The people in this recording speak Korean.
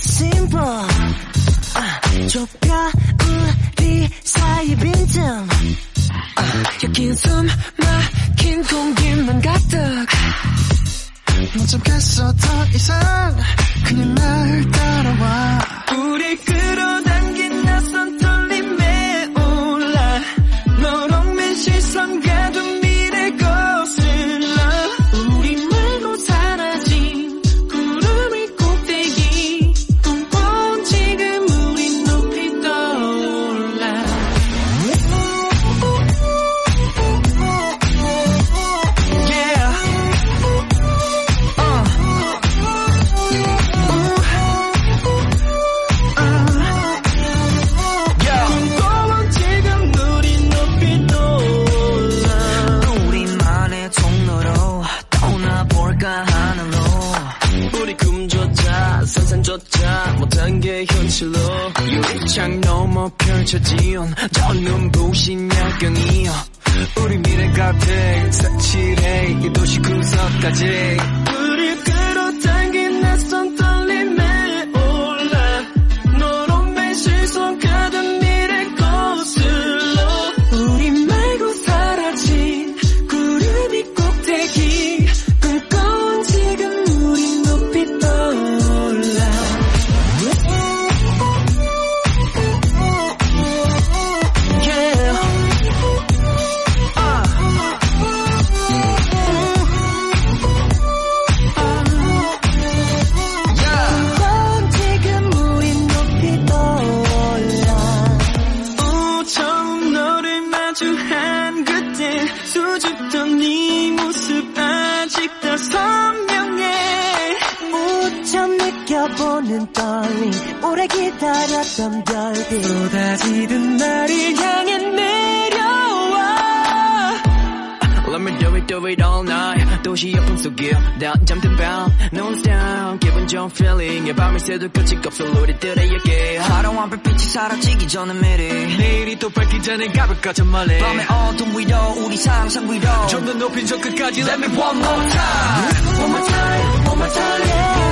simple. Uh, 좁혀 우리 사이 빈틈. Uh, 여긴 숨 막힌 공기만 가득. 못 참겠어 더 이상. 그냥 날 따라와. 우리 끌어다 현실로 유리창 넘어 펼쳐진 저 눈부신 야경이여. 우리 미래 가득 색칠해. 이 도시 구석까지 네 모습 아직 다 선명해. 무척 느껴보는 떨림 오래 기다렸던 별빛 쏟아지던 나를 향해 Let me do it, do it all night 도시 여품 속에 난 잠든 밤 Non-stop 기분 좋은 feeling 의 밤을 새도 끝이 없어 우리들의 얘기 화려한 불빛이 사라지기 전에 미리 내일이 또 밝기 전에 가볼까 저 멀리 밤의 어둠 위로 우리 상상 위로 좀 더 높인 저 끝까지 Let me one more time One more time, one more time, yeah